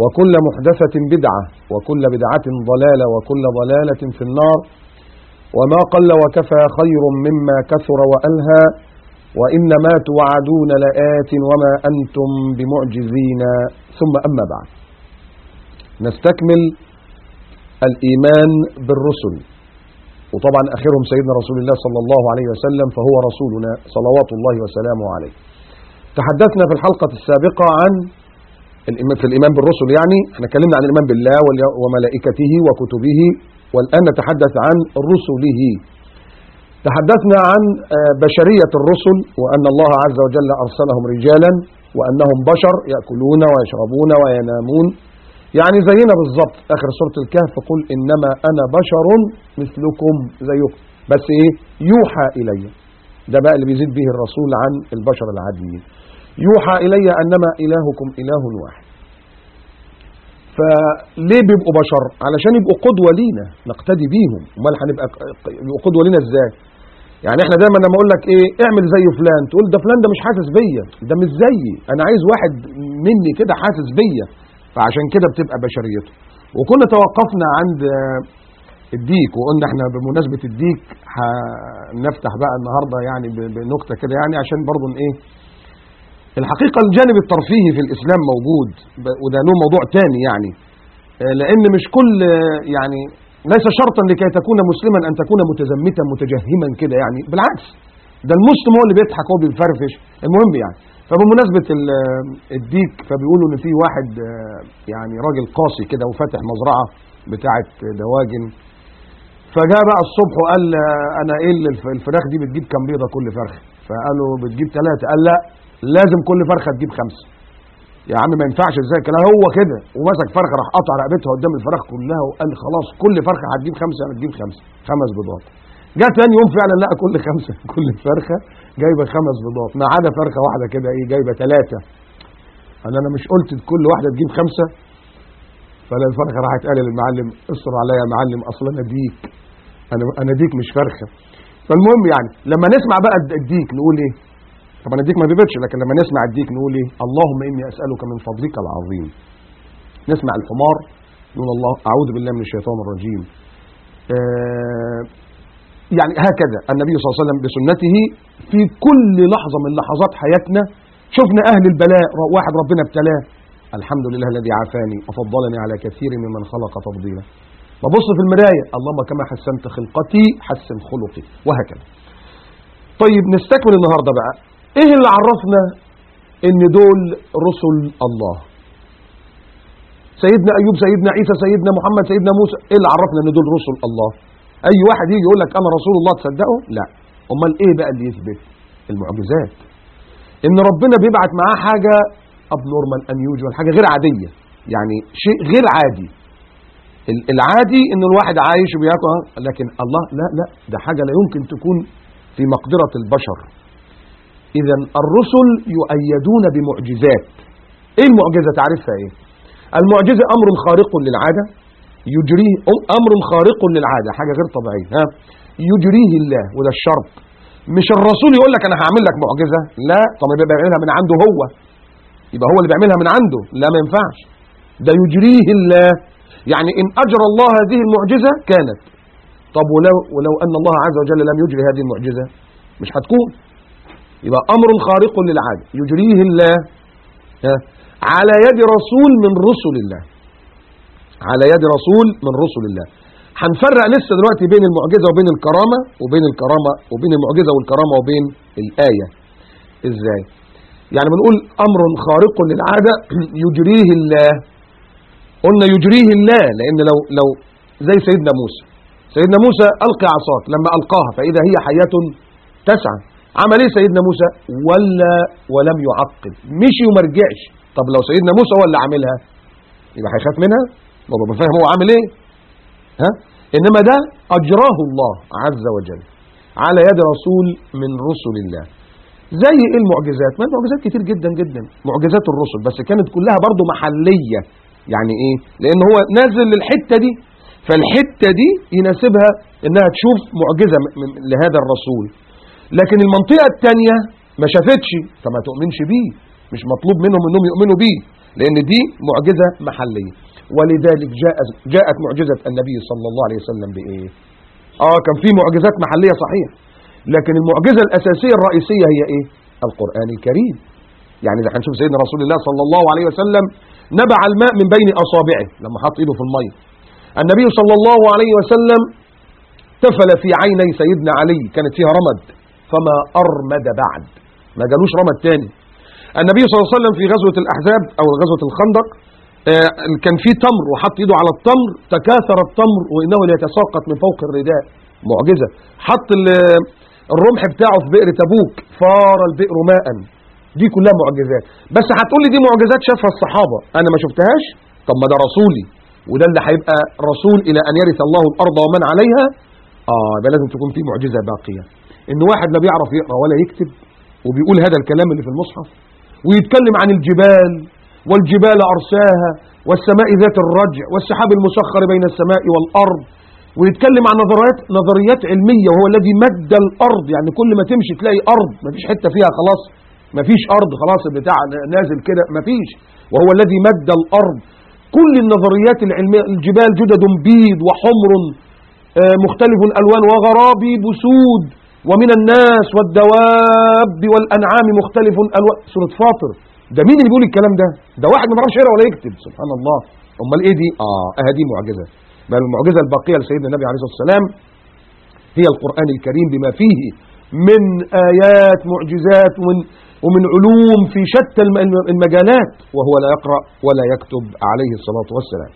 وكل محدثة بدعة وكل بدعة ضلالة وكل ضلالة في النار. وما قل وكفى خير مما كثر وألهى. وإنما توعدون لآت وما أنتم بمعجزين. ثم أما بعد. نستكمل الإيمان بالرسل. وطبعا آخرهم سيدنا رسول الله صلى الله عليه وسلم فهو رسولنا صلوات الله وسلامه عليه. تحدثنا في الحلقة السابقة عن في الإيمان بالرسل يعني إحنا اتكلمنا عن الإيمان بالله وملائكته وكتبه والآن نتحدث عن رسله. تحدثنا عن بشرية الرسل وأن الله عز وجل أرسلهم رجالا وأنهم بشر يأكلون ويشربون وينامون. يعني زينا بالظبط آخر سورة الكهف قل إنما أنا بشر مثلكم زيكم. بس إيه؟ يوحى إلي. ده بقى اللي بيزيد به الرسول عن البشر العاديين. يوحى إلي أنما إلهكم إله واحد. فليه بيبقوا بشر؟ علشان يبقوا قدوة لينا نقتدي بيهم. أمال هنبقى يبقوا قدوة لينا إزاي؟ يعني إحنا دايما لما أقول لك إيه اعمل زي فلان. تقول ده فلان ده مش حاسس بيا. ده مش زيي. أنا عايز واحد مني كده حاسس بيا. فعشان كده بتبقى بشريته. وكنا توقفنا عند الديك وقلنا إحنا بمناسبة الديك هنفتح بقى النهاردة يعني بنكتة كده يعني عشان برضو إيه الحقيقة الجانب الترفيهي في الإسلام موجود وده له موضوع تاني يعني. لأن مش كل يعني ليس شرطا لكي تكون مسلما أن تكون متزمتا متجهما كده يعني. بالعكس ده المسلم هو اللي بيضحك هو بيفرفش. المهم يعني فبمناسبة الديك فبيقولوا إن في واحد يعني راجل قاسي كده وفاتح مزرعة بتاعة دواجن. فجاء بقى الصبح وقال أنا إيه الفراخ دي بتجيب كام بيضة كل فرخة فقالوا بتجيب ثلاثة قال لا لازم كل فرخة تجيب خمسة. يا عم ما ينفعش إزاي كلام هو كده ومسك فرخة راح قطع رقبتها قدام الفراخ كلها وقال خلاص كل فرخة هتجيب خمسة هتجيب خمسة. خمس بيضات. جاء تاني يوم فعلا لقى كل خمسة. كل فرخة جايبة خمس بيضات. ما عدا فرخة واحدة كده إيه جايبة ثلاثة أنا أنا مش قلت كل واحدة تجيب خمسة؟ فلا الفرخة راحت قال للمعلم اصر عليا يا معلم أصل أنا ديك أنا أنا ديك مش فرخة. فالمهم يعني لما نسمع بقى الديك نقول إيه؟ طبعا الديك ما بيبيضش لكن لما نسمع الديك نقول إيه؟ اللهم إني أسألك من فضلك العظيم. نسمع الحمار نقول الله أعوذ بالله من الشيطان الرجيم. آه يعني هكذا النبي صلى الله عليه وسلم بسنته في كل لحظة من لحظات حياتنا شفنا أهل البلاء واحد ربنا ابتلاه. الحمد لله الذي عافاني وفضلني على كثير ممن خلق تفضيلا. ببص في المراية اللهم كما حسنت خلقتي حسن خلقي وهكذا. طيب نستكمل النهاردة بقى. إيه اللي عرفنا إن دول رسل الله؟ سيدنا أيوب سيدنا عيسى سيدنا محمد سيدنا موسى إيه اللي عرفنا إن دول رسل الله؟ أي واحد يجي يقول لك أنا رسول الله تصدقه؟ لا. أمال إيه بقى اللي يثبت؟ المعجزات. إن ربنا بيبعت معاه حاجة ابنورمال انيوجوال حاجة غير عادية. يعني شيء غير عادي. العادي إن الواحد عايش وبياكل لكن الله لا لا. ده حاجة لا يمكن تكون في مقدرة البشر. اذا الرسل يؤيدون بمعجزات. إيه المعجزة؟ تعرفها إيه؟ المعجزة أمر خارق للعادة. يجريه أمر خارق للعادة حاجة غير طبيعية ها؟ يجريه الله وده الشرط. مش الرسول يقول لك أنا هعمل لك معجزة لا. طب يبقى بيعملها من عنده هو. يبقى هو اللي بيعملها من عنده لا ما ينفعش. ده يجريه الله. يعني إن اجرى الله هذه المعجزة كانت. طب ولو ولو أن الله عز وجل لم يجري هذه المعجزة مش هتكون. يبقى أمر خارق للعاده يجريه الله. على يد رسول من رسل الله. على يد رسول من رسل الله. هنفرق لسه دلوقتي بين المعجزة وبين الكرامة وبين الكرامة وبين المعجزة والكرامة وبين الآية. إزاي؟ يعني بنقول أمر خارق للعادة. يجريه الله. قلنا يجريه الله لأن لو لو زي سيدنا موسى. سيدنا موسى ألقي عصاك. لما ألقاها فإذا هي حياة تسعى. عمل إيه سيدنا موسى؟ ولا ولم يعقب. مشي وما رجعش طب لو سيدنا موسى هو اللي عاملها يبقى هيخاف منها؟ برضه فاهم هو عامل إيه. ها؟ إنما ده أجراه الله عز وجل على يد رسول من رسل الله. زي إيه المعجزات؟ ما المعجزات كتير جدا جدا. معجزات الرسل بس كانت كلها برضه محلية. يعني إيه؟ لأن هو نازل للحتة دي فالحتة دي يناسبها إنها تشوف معجزة لهذا الرسول. لكن المنطقة التانية ما شافتش فما تؤمنش بيه مش مطلوب منهم انهم يؤمنوا بيه لأن دي معجزة محلية. ولذلك جاء جاءت معجزة النبي صلى الله عليه وسلم بإيه؟ آه كان في معجزات محلية صحيح لكن المعجزة الأساسية الرئيسية هي إيه؟ القرآن الكريم. يعني إذا هنشوف سيدنا رسول الله صلى الله عليه وسلم نبع الماء من بين أصابعه لما حط إيده في المية. النبي صلى الله عليه وسلم تفل في عيني سيدنا علي كانت فيها رمد. فما أرمد بعد. ما جالوش رمد تاني. النبي صلى الله عليه وسلم في غزوة الأحزاب أو غزوة الخندق آه، كان في تمر وحط إيده على التمر تكاثر التمر وإنه ليتساقط من فوق الرداء. معجزة. حط ال- الرمح بتاعه في بئر تبوك فار البئر ماء. دي كلها معجزات. بس هتقول لي دي معجزات شافها الصحابة. أنا ما شفتهاش؟ طب ما ده رسولي. وده اللي هيبقى رسول إلى أن يرث الله الأرض ومن عليها؟ آه يبقى لازم تكون في معجزة باقية. إن واحد لا بيعرف يقرأ ولا يكتب وبيقول هذا الكلام اللي في المصحف ويتكلم عن الجبال والجبال أرساها والسماء ذات الرجع والسحاب المسخر بين السماء والأرض ويتكلم عن نظريات نظريات علمية وهو الذي مد الأرض. يعني كل ما تمشي تلاقي أرض. مفيش حتة فيها خلاص. مفيش أرض خلاص البتاع نازل كده. مفيش وهو الذي مد الأرض. كل النظريات العلمية الجبال جدد بيض وحمر آه، مختلف الألوان وغرابيب سود ومن الناس والدواب والأنعام مختلف ألوان سورة فاطر. ده مين اللي بيقول الكلام ده؟ ده واحد ما بيعرفش يقرأ ولا يكتب. سبحان الله. أمال إيه دي؟ آه آه دي معجزه بل المعجزة الباقية لسيدنا النبي عليه الصلاة والسلام هي القرآن الكريم بما فيه من آيات معجزات ومن ومن علوم في شتى الم- المجالات. وهو لا يقرأ ولا يكتب عليه الصلاة والسلام.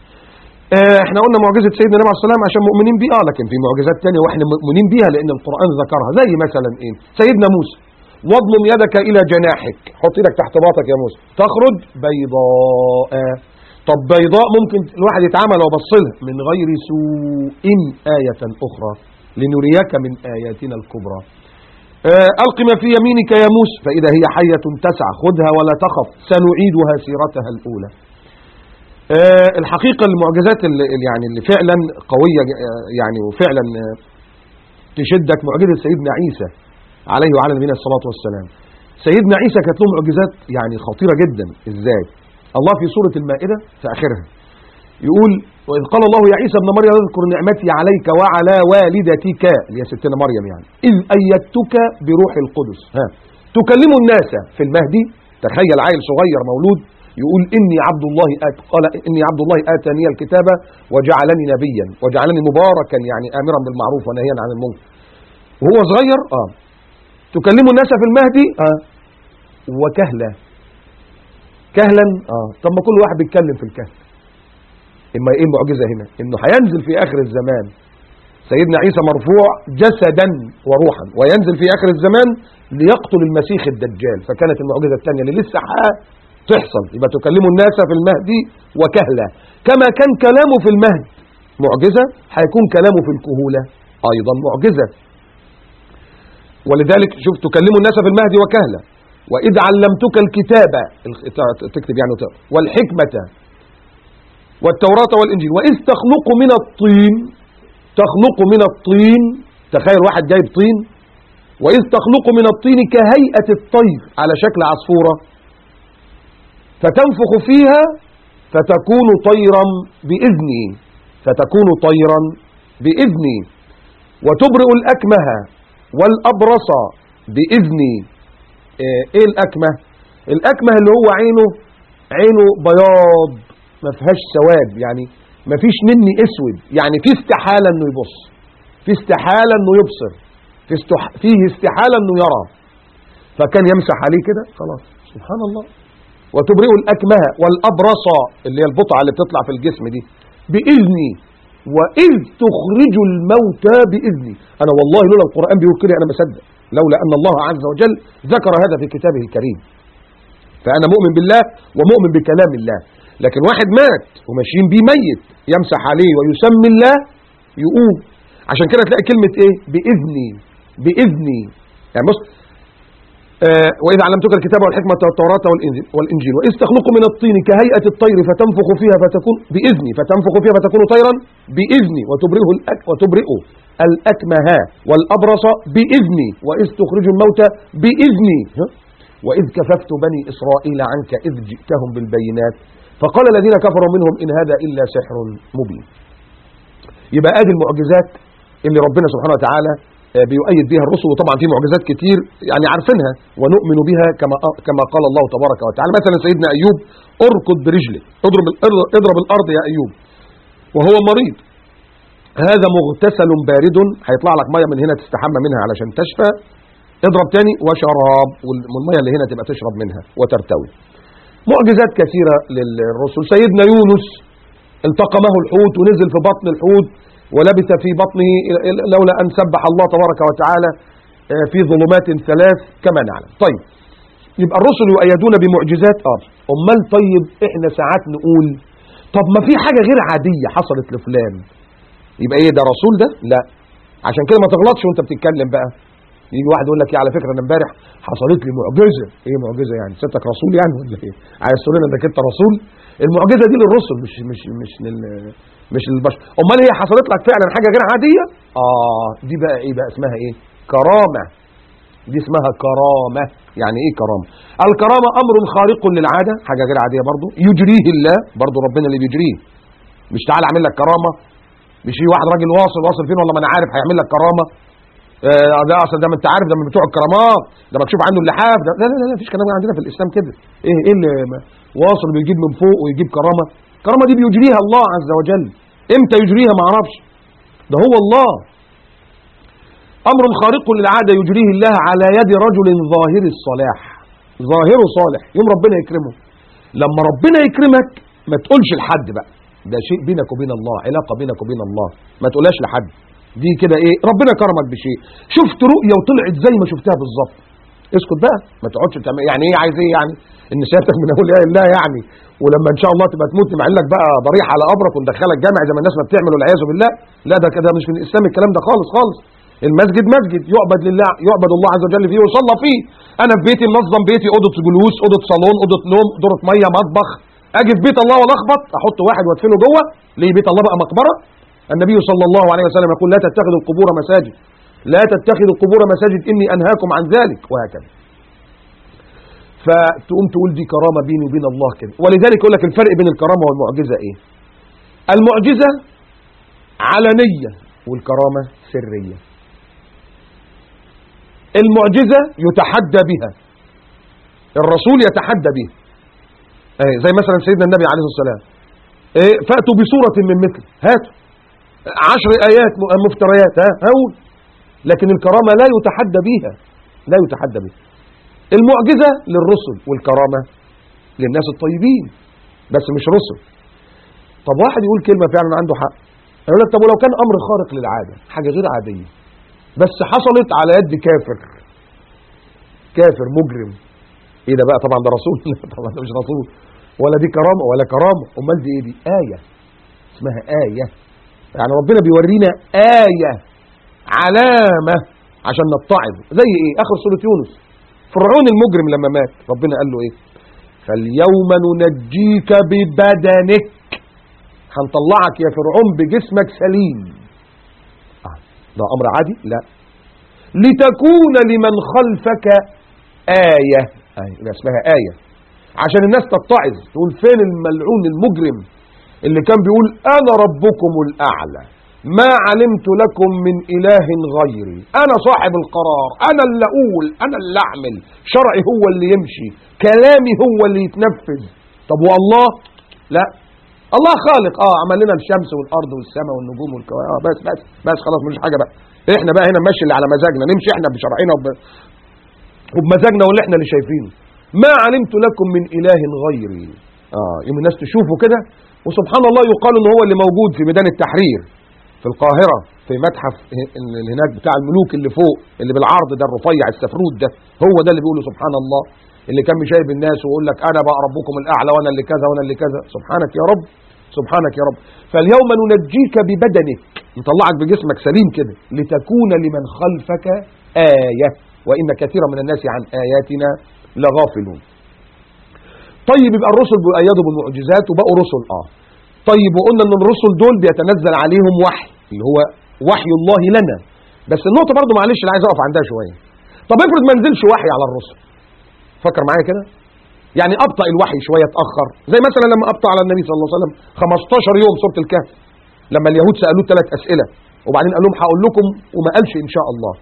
إحنا قلنا معجزة سيدنا النبي عليه والسلام عشان مؤمنين بيها آه، لكن في معجزات تانية وإحنا مؤمنين بيها لأن القرآن ذكرها. زي مثلا إيه؟ سيدنا موسى واضمم يدك إلى جناحك. حط إيدك تحت باطك يا موسى. تخرج بيضاء. طب بيضاء ممكن الواحد يتعامل لو بص لها من غير سوء آية أخرى. لنريك من آياتنا الكبرى. آه، ألق ما في يمينك يا موسى. فإذا هي حية تسعى خذها ولا تخف. سنعيدها سيرتها الأولى. آه، الحقيقة المعجزات اللي اللي يعني اللي فعلا قوية آه، يعني وفعلا آه، تشدك معجزة سيدنا عيسى عليه وعلى نبينا الصلاة والسلام. سيدنا عيسى كانت له معجزات يعني خطيرة جدا. إزاي؟ الله في سورة المائدة في آخرها يقول وإذ قال الله يا عيسى ابن مريم اذكر نعمتي عليك وعلى والدتك اللي هي ستنا مريم يعني. إذ أيدتك بروح القدس. ها. تكلم الناس في المهدي تخيل عيل صغير مولود يقول إني عبد الله آت قال إني عبد الله آتاني الكتاب وجعلني نبيا وجعلني مباركا يعني آمرا بالمعروف ونهيا عن المنكر. وهو صغير؟ آه. تكلم الناس في المهدي؟ آه. وكهلا كهلا؟ آه. طب ما كل واحد بيتكلم في الكهل. إما إيه المعجزه هنا؟ إنه هينزل في آخر الزمان سيدنا عيسى مرفوع جسدا وروحا وينزل في آخر الزمان ليقتل المسيح الدجال. فكانت المعجزة الثانية اللي لسه تحصل. يبقى تكلم الناس في المهدي وكهلا كما كان كلامه في المهد معجزة هيكون كلامه في الكهولة. أيضا معجزة. ولذلك شوف تكلم الناس في المهد وكهلا وإذ علمتك الكتاب. تكتب يعني وتقرأ والحكمة. والتوراة والإنجيل. وإذ تخلق من الطين. تخلق من الطين. تخيل واحد جايب طين. وإذ تخلق من الطين كهيئة الطير. على شكل عصفورة. فتنفخ فيها فتكون طيرا بإذني فتكون طيرا بإذني وتبرئ الأكمه والأبرص بإذني إيه الأكمه؟ الأكمه اللي هو عينه عينه بياض ما فيهاش سواد يعني ما فيش نني أسود. يعني في استحالة إنه يبص في استحالة إنه يبصر في استح... فيه استحالة إنه يرى. فكان يمسح عليه كده خلاص. سبحان الله. وتبرئ الأكمه والأبرص اللي هي البطعة اللي بتطلع في الجسم دي بإذني وإذ تخرج الموتى بإذني. أنا والله لولا القرآن بيقول كده أنا مصدق لولا أن الله عز وجل ذكر هذا في كتابه الكريم. فأنا مؤمن بالله ومؤمن بكلام الله. لكن واحد مات وماشيين بيه ميت يمسح عليه ويسمي الله يقوم عشان كده تلاقي كلمة إيه؟ بإذني بإذني. يعني بص آه وإذا علمتك الكتاب والحكمة والتوراة والإنجيل, والإنجيل. وإذ تخلق من الطين كهيئة الطير فتنفخ فيها فتكون بإذني. فتنفخ فيها فتكون طيرا بإذني. وتبرئه الأك وتبرئ الأكمه والأبرص بإذني. وإذ تخرج الموتى بإذني. ها؟ وإذ كففت بني إسرائيل عنك إذ جئتهم بالبينات. فقال الذين كفروا منهم إن هذا إلا سحر مبين. يبقى ادي المعجزات اللي ربنا سبحانه وتعالى بيؤيد بها الرسل. وطبعا في معجزات كتير يعني عارفينها ونؤمن بها كما كما قال الله تبارك وتعالى. مثلا سيدنا أيوب اركض برجلك اضرب اضرب الأرض يا أيوب. وهو مريض. هذا مغتسل بارد هيطلع لك مية من هنا تستحمى منها علشان تشفى. اضرب تاني وشراب والمية اللي هنا تبقى تشرب منها وترتوي. معجزات كثيرة للرسل. سيدنا يونس التقمه الحوت ونزل في بطن الحوت. ولبث في بطنه لولا أن سبح الله تبارك وتعالى آه، في ظلمات ثلاث كما نعلم. طيب يبقى الرسل يؤيدون بمعجزات؟ آه. أمال طيب إحنا ساعات نقول طب ما في حاجة غير عادية حصلت لفلان. يبقى إيه ده رسول ده؟ لا. عشان كده ما تغلطش وأنت بتتكلم بقى. يجي واحد يقول لك إيه على فكرة أنا امبارح حصلت لي معجزة. إيه معجزة يعني؟ ستك رسول يعني ولا إيه؟ عايز تقول لنا إنك أنت رسول؟ المعجزة دي للرسل مش مش مش لل مش للبشر. أمال هي حصلت لك فعلا حاجة غير عادية؟ آه دي بقى إيه بقى؟ اسمها إيه؟ كرامة. دي اسمها كرامة. يعني إيه كرامة؟ الكرامة أمر خارق للعادة حاجة غير عادية برضو. يجريه الله برضو ربنا اللي بيجريه. مش تعالى أعمل لك كرامة. مش في واحد راجل واصل واصل فين؟ والله ما أنا عارف هيعمل لك كرامة. آه ده اصل ده ما أنت عارف ده من بتوع الكرامات. ده مكشوف عنه اللحاف ده لا لا لا مفيش كلام عندنا في الإسلام كده. إيه إيه اللي ما- واصل بيجيب من فوق ويجيب كرامة؟ الكرامه دي بيجريها الله عز وجل. إمتى يجريها ما أعرفش. ده هو الله. أمر خارق للعادة يجريه الله على يد رجل ظاهر الصلاح. ظاهره صالح يوم ربنا يكرمه. لما ربنا يكرمك ما تقولش لحد بقى. ده شيء بينك وبين الله علاقة بينك وبين الله. ما تقولهاش لحد. دي كده إيه؟ ربنا كرمك بشيء. شفت رؤية وطلعت زي ما شفتها بالظبط. اسكت بقى ما تقعدش يعني إيه عايز إيه يعني؟ إن سيادتك من أولياء الله يعني. ولما إن شاء الله تبقى تموت نعمل لك بقى ضريح على قبرك وندخلك جامع زي ما الناس ما بتعمل والعياذ بالله. لا ده كده مش من الاسلام الكلام ده خالص خالص. المسجد مسجد يعبد لله يعبد الله عز وجل فيه ويصلى فيه. أنا في بيتي منظم بيتي أوضة جلوس أوضة صالون أوضة نوم دوره مية مطبخ. أجي في بيت الله وألخبط أحط واحد وأدفنه جوه. ليه؟ بيت الله بقى مقبرة. النبي صلى الله عليه وسلم يقول لا تتخذوا القبور مساجد. لا تتخذوا القبور مساجد إني أنهاكم عن ذلك وهكذا. فتقوم تقول دي كرامة بيني وبين الله كده. ولذلك يقول لك الفرق بين الكرامة والمعجزة إيه؟ المعجزة علنية والكرامة سرية. المعجزة يتحدى بها. الرسول يتحدى بها. إيه زي مثلا سيدنا النبي عليه والسلام. إيه فأتوا بصورة من مثل. هاتوا. عشر آيات مفتريات ها؟ هقول لكن الكرامة لا يتحدى بها لا يتحدى بها. المعجزة للرسل والكرامة للناس الطيبين بس مش رسل. طب واحد يقول كلمة فعلا عنده حق. يقول لك طب ولو كان أمر خارق للعادة حاجة غير عادية بس حصلت على يد كافر كافر مجرم. إيه ده بقى؟ طبعا ده رسول. طبعا ده مش رسول. ولا دي كرامة ولا كرامة. أمال دي إيه دي؟ آية. اسمها آية. يعني ربنا بيورينا آية. علامة عشان نتعظ زي إيه؟ آخر سورة يونس. فرعون المجرم لما مات ربنا قال له إيه؟ فاليوم ننجيك ببدنك. هنطلعك يا فرعون بجسمك سليم. آه. ده أمر عادي؟ لا. لتكون لمن خلفك آية. آية اسمها آية. عشان الناس تتعظ تقول فين الملعون المجرم اللي كان بيقول أنا ربكم الأعلى؟ ما علمت لكم من إله غيري. أنا صاحب القرار. أنا اللي أقول أنا اللي أعمل. شرعي هو اللي يمشي. كلامي هو اللي يتنفذ. طب والله؟ لا. الله خالق. آه عمل لنا الشمس والأرض والسماء والنجوم والكواكب. آه بس بس بس خلاص مش حاجة بقى. إحنا بقى هنا نمشي اللي على مزاجنا. نمشي إحنا بشرعنا وب... وبمزاجنا واللي إحنا اللي شايفينه. ما علمت لكم من إله غيري. آه يوم الناس تشوفه كده. وسبحان الله يقال ان هو اللي موجود في ميدان التحرير. في القاهرة في متحف اللي هناك بتاع الملوك اللي فوق اللي بالعرض ده الرفيع السفرود ده هو ده اللي بيقوله سبحان الله. اللي كان مشايب الناس ويقول لك أنا بقى ربكم الأعلى وأنا اللي كذا وأنا اللي كذا. سبحانك يا رب سبحانك يا رب. فاليوم ننجيك ببدنك نطلعك بجسمك سليم كده لتكون لمن خلفك آية وإن كثيرا من الناس عن آياتنا لغافلون. طيب يبقى الرسل بيؤيدوا بالمعجزات وبقوا رسل آه. طيب وقلنا إن الرسل دول بيتنزل عليهم وحي اللي هو وحي الله لنا. بس النقطة برضو معلش اللي عايز أقف عندها شوية. طب افرض ما نزلش وحي على الرسل. فكر معايا كده. يعني أبطأ الوحي شوية أتأخر. زي مثلا لما أبطأ على النبي صلى الله عليه وسلم 15 يوم سورة الكهف. لما اليهود سألوه ثلاث أسئلة. وبعدين قال لهم هقول لكم وما قالش إن شاء الله.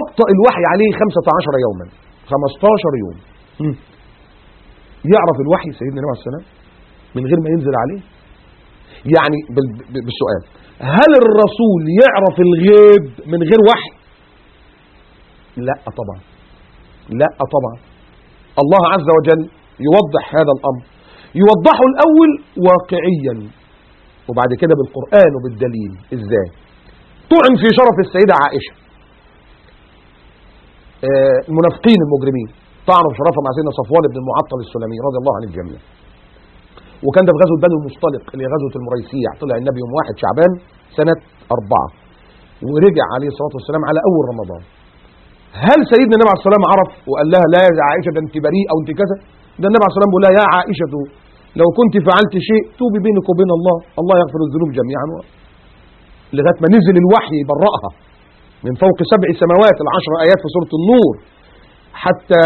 أبطأ الوحي عليه 15 يوما. 15 يوم. يعرف الوحي سيدنا النبي عليه السلام من غير ما ينزل عليه؟ يعني بالسؤال. هل الرسول يعرف الغيب من غير وحي؟ لا طبعا. لا طبعا. الله عز وجل يوضح هذا الأمر. يوضحه الأول واقعيا وبعد كده بالقرآن وبالدليل. إزاي؟ طعن في شرف السيدة عائشة. آه، المنافقين المجرمين طعنوا في شرفها مع سيدنا صفوان بن المعطل السلمي رضي الله عن الجميع. وكان ده في غزوة بني المصطلق اللي هي غزوة المريسيع طلع النبي يوم واحد شعبان سنة أربعة ورجع عليه الصلاة والسلام على أول رمضان. هل سيدنا النبي عليه الصلاة والسلام عرف وقال لها لا يا عائشة ده أنت بريء أو أنت كذا؟ ده النبي عليه الصلاة والسلام بيقول لها يا عائشة لو كنت فعلت شيء توبي بينك وبين الله الله يغفر الذنوب جميعا. لغاية ما نزل الوحي يبرأها من فوق سبع سماوات العشر آيات في سورة النور. حتى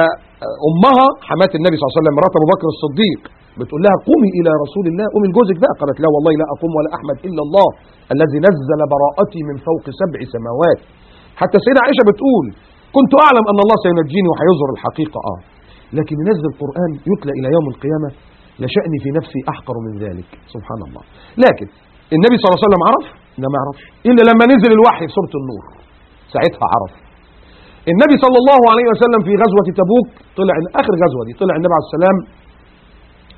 أمها حماة النبي صلى الله عليه وسلم مرات أبو بكر الصديق. بتقول لها قومي إلى رسول الله قومي لجوزك بقى؟ قالت لا والله لا أقوم ولا أحمد إلا الله الذي نزل براءتي من فوق سبع سماوات. حتى السيدة عائشة بتقول كنت أعلم أن الله سينجيني وهيظهر الحقيقة. آه. لكن ينزل القرآن يتلى إلى يوم القيامة لشأني في نفسي أحقر من ذلك. سبحان الله. لكن النبي صلى الله عليه وسلم عرف؟ لا ما عرفش. إلا لما نزل الوحي في سورة النور. ساعتها عرف. النبي صلى الله عليه وسلم في غزوة تبوك طلع آخر غزوة دي طلع النبي عليه السلام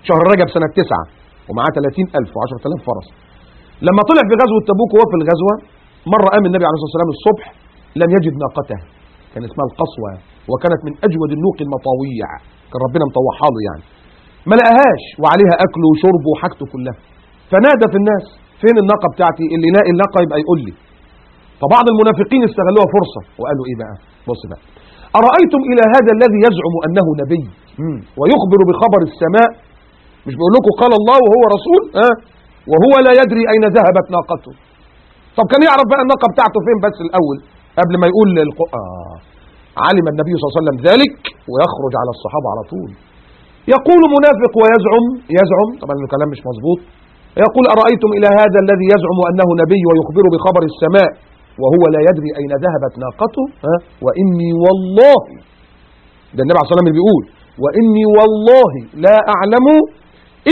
شهر رجب سنة تسعة ومعاه 30 ألف و10000 فرس. لما طلع في غزوة تبوك وهو في الغزوة مرة قام النبي عليه الصلاة والسلام الصبح لم يجد ناقته. كان اسمها القصوى وكانت من أجود النوق المطاويع. كان ربنا مطوحها له يعني. ما لقاهاش وعليها أكل وشرب وحاجته كلها. فنادى في الناس فين الناقة بتاعتي؟ اللي يلاقي الناقة يبقى يقول لي. فبعض المنافقين استغلوها فرصة وقالوا إيه بقى؟ بص بقى. أرأيتم إلى هذا الذي يزعم أنه نبي. ويخبر بخبر السماء مش بيقول لكم قال الله وهو رسول ها وهو لا يدري أين ذهبت ناقته طب كان يعرف بقى الناقة بتاعته فين بس الأول قبل ما يقول للق... آه. علم النبي صلى الله عليه وسلم ذلك ويخرج على الصحابة على طول يقول منافق ويزعم يزعم طبعا الكلام مش مظبوط يقول أرأيتم إلى هذا الذي يزعم أنه نبي ويخبر بخبر السماء وهو لا يدري أين ذهبت ناقته ها؟ وإني والله ده النبي عليه الصلاة والسلام بيقول وإني والله لا أعلم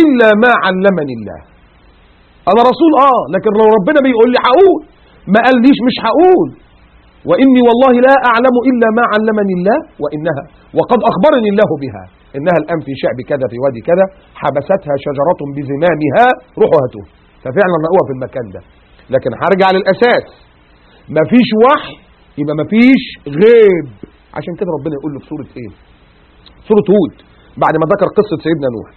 إلا ما علمني الله. أنا رسول آه لكن لو ربنا بيقول لي هقول ما قاليش مش هقول. وإني والله لا أعلم إلا ما علمني الله وإنها وقد أخبرني الله بها إنها الآن في شعب كذا في وادي كذا حبستها شجرة بزمامها روحوا هاتوه ففعلا لقوها في المكان ده. لكن هرجع للأساس. مفيش وحي يبقى مفيش غيب. عشان كده ربنا يقول له في سورة إيه؟ سورة هود بعد ما ذكر قصة سيدنا نوح.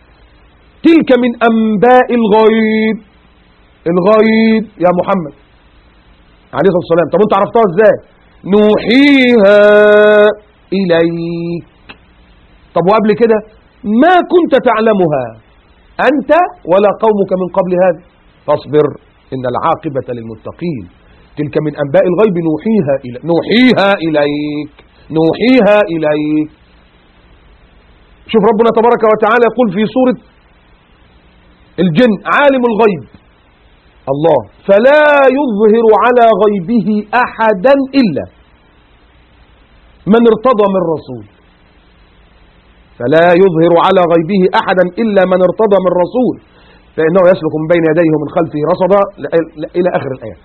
تلك من أنباء الغيب. الغيب يا محمد. عليه الصلاة والسلام. طب انت عرفتها إزاي؟ نوحيها إليك. طب وقبل كده ما كنت تعلمها أنت ولا قومك من قبل هذا؟ فاصبر إن العاقبة للمتقين. تلك من أنباء الغيب نوحيها إليك نوحيها إليك. نوحيها إليك. شوف ربنا تبارك وتعالى يقول في سورة الجن عالم الغيب. الله. فلا يظهر على غيبه أحدا إلا من ارتضى من رسول. فلا يظهر على غيبه أحدا إلا من ارتضى من رسول. فإنه يسلك من بين يديه ومن خلفه رصدا إلى آخر الآية.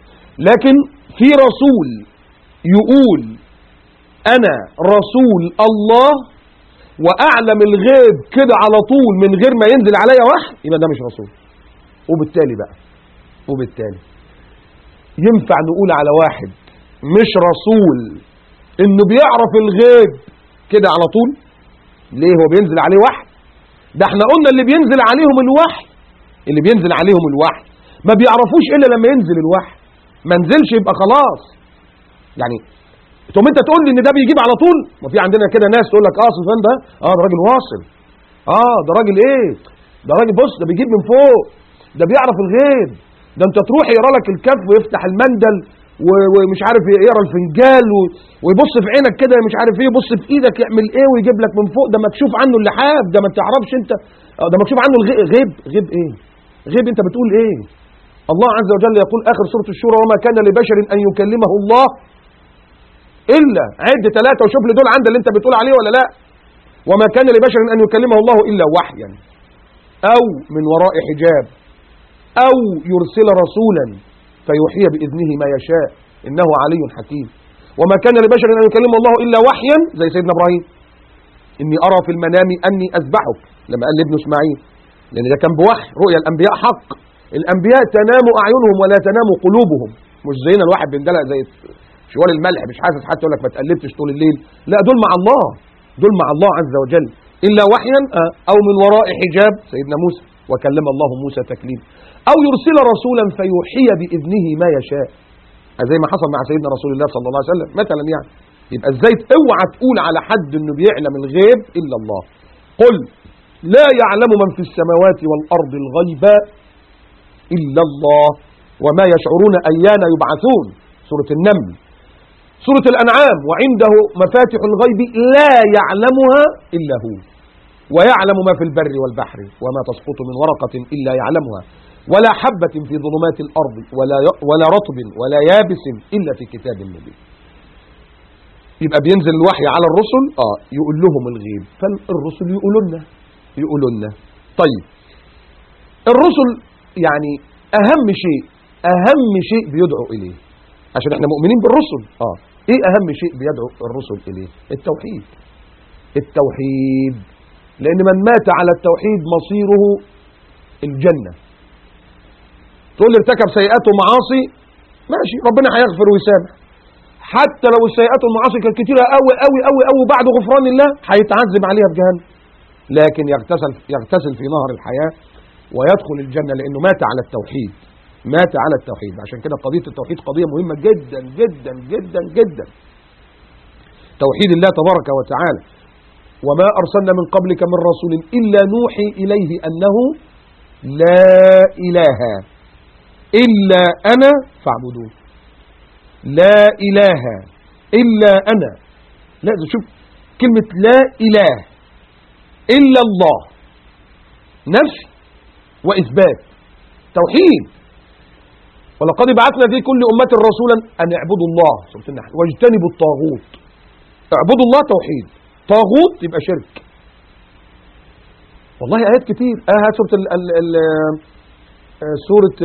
لكن في رسول يقول أنا رسول الله وأعلم الغيب كده على طول من غير ما ينزل عليا وحي يبقى ده مش رسول. وبالتالي بقى وبالتالي ينفع نقول على واحد مش رسول إنه بيعرف الغيب كده على طول؟ ليه هو بينزل عليه وحي؟ ده إحنا قلنا اللي بينزل عليهم الوحي اللي بينزل عليهم الوحي. ما بيعرفوش إلا لما ينزل الوحي. ما نزلش يبقى خلاص. يعني تقوم انت تقول لي ان ده بيجيب على طول؟ ما في عندنا كده ناس تقول لك آه سفيان ده آه ده راجل واصل. آه ده راجل إيه؟ ده راجل بص ده بيجيب من فوق. ده بيعرف الغيب. ده انت تروح يقرا لك الكف ويفتح المندل ومش عارف يقرا الفنجال ويبص في عينك كده مش عارف إيه يبص في إيدك يعمل إيه ويجيب لك من فوق. ده مكشوف عنه اللحاف ده ما تعرفش أنت. آه، ده مكشوف عنه الغيب غيب. غيب إيه؟ غيب أنت بتقول إيه؟ الله عز وجل يقول آخر سورة الشورى وما كان لبشر أن يكلمه الله إلا عد ثلاثة وشوف لي دول عند اللي انت بتقول عليه ولا لا. وما كان لبشر أن يكلمه الله إلا وحيا. أو من وراء حجاب. أو يرسل رسولا فيوحي بإذنه ما يشاء. إنه علي حكيم. وما كان لبشر أن يكلمه الله إلا وحيا زي سيدنا إبراهيم. إني أرى في المنام أني أذبحك. لما قال لابنه إسماعيل. لأن ده كان بوحي. رؤيا الأنبياء حق. الأنبياء تنام أعينهم ولا تنام قلوبهم. مش زينا الواحد بيندلق زي شوال الملح مش حاسس حتى يقول لك ما تقلبتش طول الليل. لا دول مع الله دول مع الله عز وجل. إلا وحيا أو من وراء حجاب. سيدنا موسى وكلم الله موسى تكليما أو يرسل رسولا فيوحي بإذنه ما يشاء. زي ما حصل مع سيدنا رسول الله صلى الله عليه وسلم. مثلا يعني يبقى إزاي أوعى تقول على حد إنه بيعلم الغيب إلا الله. قل لا يعلم من في السماوات والأرض الغيب إلا الله وما يشعرون أيان يبعثون. سورة النمل. سورة الأنعام وعنده مفاتح الغيب لا يعلمها إلا هو ويعلم ما في البر والبحر وما تسقط من ورقة إلا يعلمها ولا حبة في ظلمات الأرض ولا ولا رطب ولا يابس إلا في كتاب مبين. يبقى بينزل الوحي على الرسل؟ آه يقول لهم الغيب. فالرسل يقولوا لنا يقولوا لنا طيب الرسل يعني أهم شيء أهم شيء بيدعو إليه عشان إحنا مؤمنين بالرسل. آه. إيه أهم شيء بيدعو الرسل إليه؟ التوحيد. التوحيد. لأن من مات على التوحيد مصيره الجنة. تقول لي ارتكب سيئات ومعاصي؟ ماشي ربنا هيغفر ويسامح. حتى لو السيئات والمعاصي كانت كتيرة قوي قوي قوي قوي بعد غفران الله هيتعذب عليها في جهنم. لكن يغتسل يغتسل في نهر الحياة ويدخل الجنة لأنه مات على التوحيد. مات على التوحيد. عشان كده قضية التوحيد قضية مهمة جدا جدا جدا جدا. توحيد الله تبارك وتعالى. وما أرسلنا من قبلك من رسول إلا نوحي إليه أنه لا إله إلا أنا فاعبدون لا إله إلا أنا. لا شوف كلمة لا إله إلا الله. نفي وإثبات. توحيد. ولقد بعثنا في كل أمة رسولا أن اعبدوا الله. سورة النحل واجتنبوا الطاغوت. اعبدوا الله توحيد. طاغوت يبقى شرك. والله آيات كتير. آه سورة ال ال ال سورة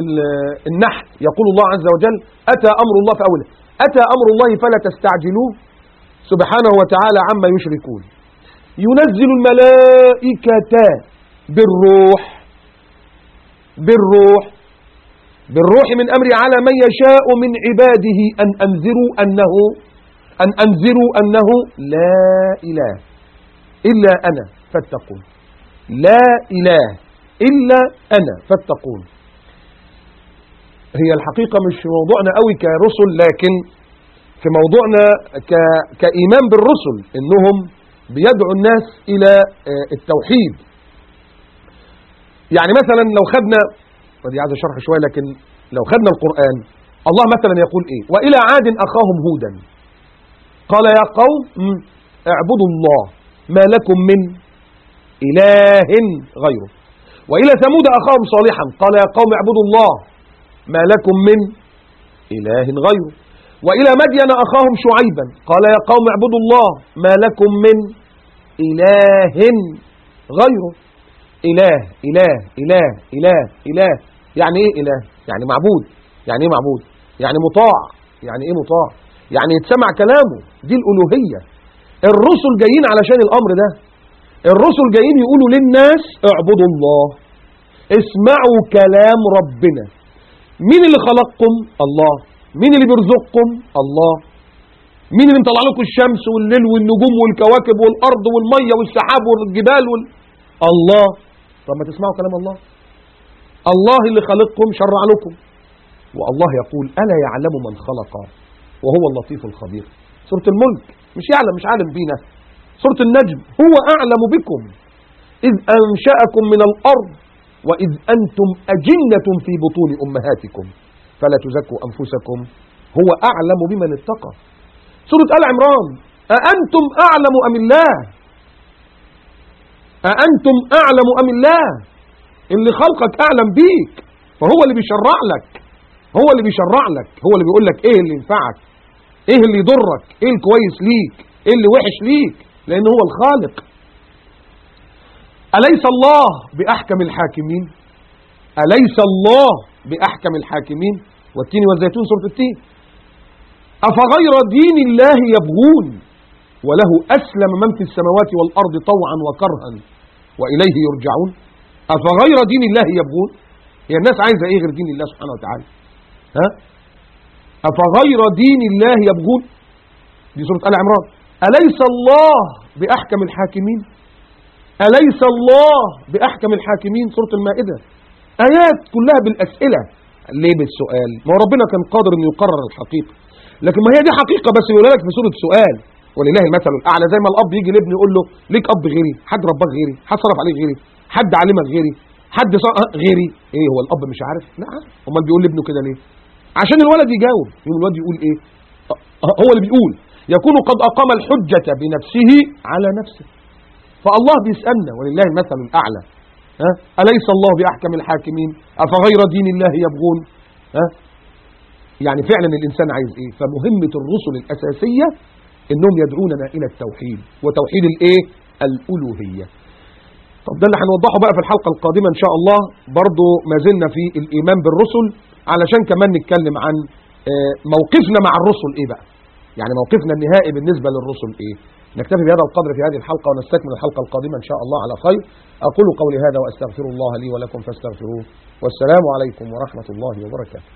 النحل. يقول الله عز وجل أتى أمر الله في أوله. أتى أمر الله فلا تستعجلوه. سبحانه وتعالى عما يشركون. ينزل الملائكة بالروح. بالروح. بالروح من أمر على من يشاء من عباده أن أنذروا أنه أن أنذروا أنه لا إله إلا أنا فاتقون لا إله إلا أنا فاتقون هي الحقيقة مش موضوعنا قوي كرسل لكن في موضوعنا. كإيمان بالرسل إنهم بيدعو الناس إلى التوحيد يعني مثلا لو خدنا ودي عايز شرح شوية لكن لو خدنا القرآن الله مثلا يقول إيه؟ وإلى عاد أخاهم هودا. قال يا قوم اعبدوا الله ما لكم من إله غيره. وإلى ثمود أخاهم صالحا قال يا قوم اعبدوا الله ما لكم من إله غيره. وإلى مدين أخاهم شعيبا قال يا قوم اعبدوا الله ما لكم من إله غيره. إله إله إله إله إله. يعني إيه إله؟ يعني معبود. يعني إيه معبود؟ يعني مطاع. يعني إيه مطاع؟ يعني يتسمع كلامه. دي الألوهية. الرسل جايين علشان الأمر ده. الرسل جايين يقولوا للناس اعبدوا الله. اسمعوا كلام ربنا. مين اللي خلقكم؟ الله. مين اللي بيرزقكم؟ الله. مين اللي مطلع لكم الشمس والليل والنجوم والكواكب والأرض والمية والسحاب والجبال وال... الله. طب ما تسمعوا كلام الله. الله اللي خلقكم شرع لكم. والله يقول ألا يعلم من خلق؟ وهو اللطيف الخبير. سورة الملك مش يعلم مش عالم بينا. سورة النجم هو أعلم بكم. إذ أنشأكم من الأرض وإذ أنتم أجنة في بطون أمهاتكم. فلا تزكوا أنفسكم هو أعلم بمن اتقى. سورة آل عمران أأنتم أعلم أم الله؟ أأنتم أعلم أم الله؟ اللي خلقك أعلم بيك. فهو اللي بيشرع لك. هو اللي بيشرع لك. هو اللي بيقول لك إيه اللي ينفعك. إيه اللي يضرك. إيه الكويس ليك. إيه اللي وحش ليك. لأن هو الخالق. أليس الله بأحكم الحاكمين؟ أليس الله بأحكم الحاكمين؟ والتين والزيتون سورة التين. أفغير دين الله يبغون؟ وله أسلم من في السماوات والأرض طوعا وكرها. وإليه يرجعون. أفغير دين الله يبغون؟ هي الناس عايزة إيه غير دين الله سبحانه وتعالى؟ ها؟ أفغير دين الله يبغون؟ دي سورة آل عمران. أليس الله بأحكم الحاكمين؟ أليس الله بأحكم الحاكمين؟ سورة المائدة. آيات كلها بالأسئلة. ليه بالسؤال؟ ما هو ربنا كان قادر أن يقرر الحقيقة. لكن ما هي دي حقيقة بس يقول لك في سورة سؤال. ولله المثل الأعلى. زي ما الأب يجي لابنه يقول له ليك أب غيري حد رباك غيري حد صرف عليك غيري حد علمك غيري حد صار غيري. إيه هو الأب مش عارف؟ لا. أمال بيقول لابنه كده ليه؟ عشان الولد يجاوب. يقوم الولد يقول إيه؟ هو اللي بيقول. يكون قد أقام الحجة بنفسه على نفسه. فالله بيسألنا ولله المثل الأعلى. ها؟ أليس الله بأحكم الحاكمين؟ أفغير دين الله يبغون؟ ها؟ يعني فعلا الإنسان عايز إيه؟ فمهمة الرسل الأساسية إنهم يدعوننا إلى التوحيد. وتوحيد الإيه؟ الألوهية. طب ده اللي هنوضحه بقى في الحلقة القادمة إن شاء الله. برضو ما زلنا في الإيمان بالرسل علشان كمان نتكلم عن موقفنا مع الرسل إيه بقى؟ يعني موقفنا النهائي بالنسبة للرسل إيه؟ نكتفي بهذا القدر في هذه الحلقة ونستكمل الحلقة القادمة إن شاء الله على خير. أقول قولي هذا وأستغفر الله لي ولكم فاستغفروه. والسلام عليكم ورحمة الله وبركاته.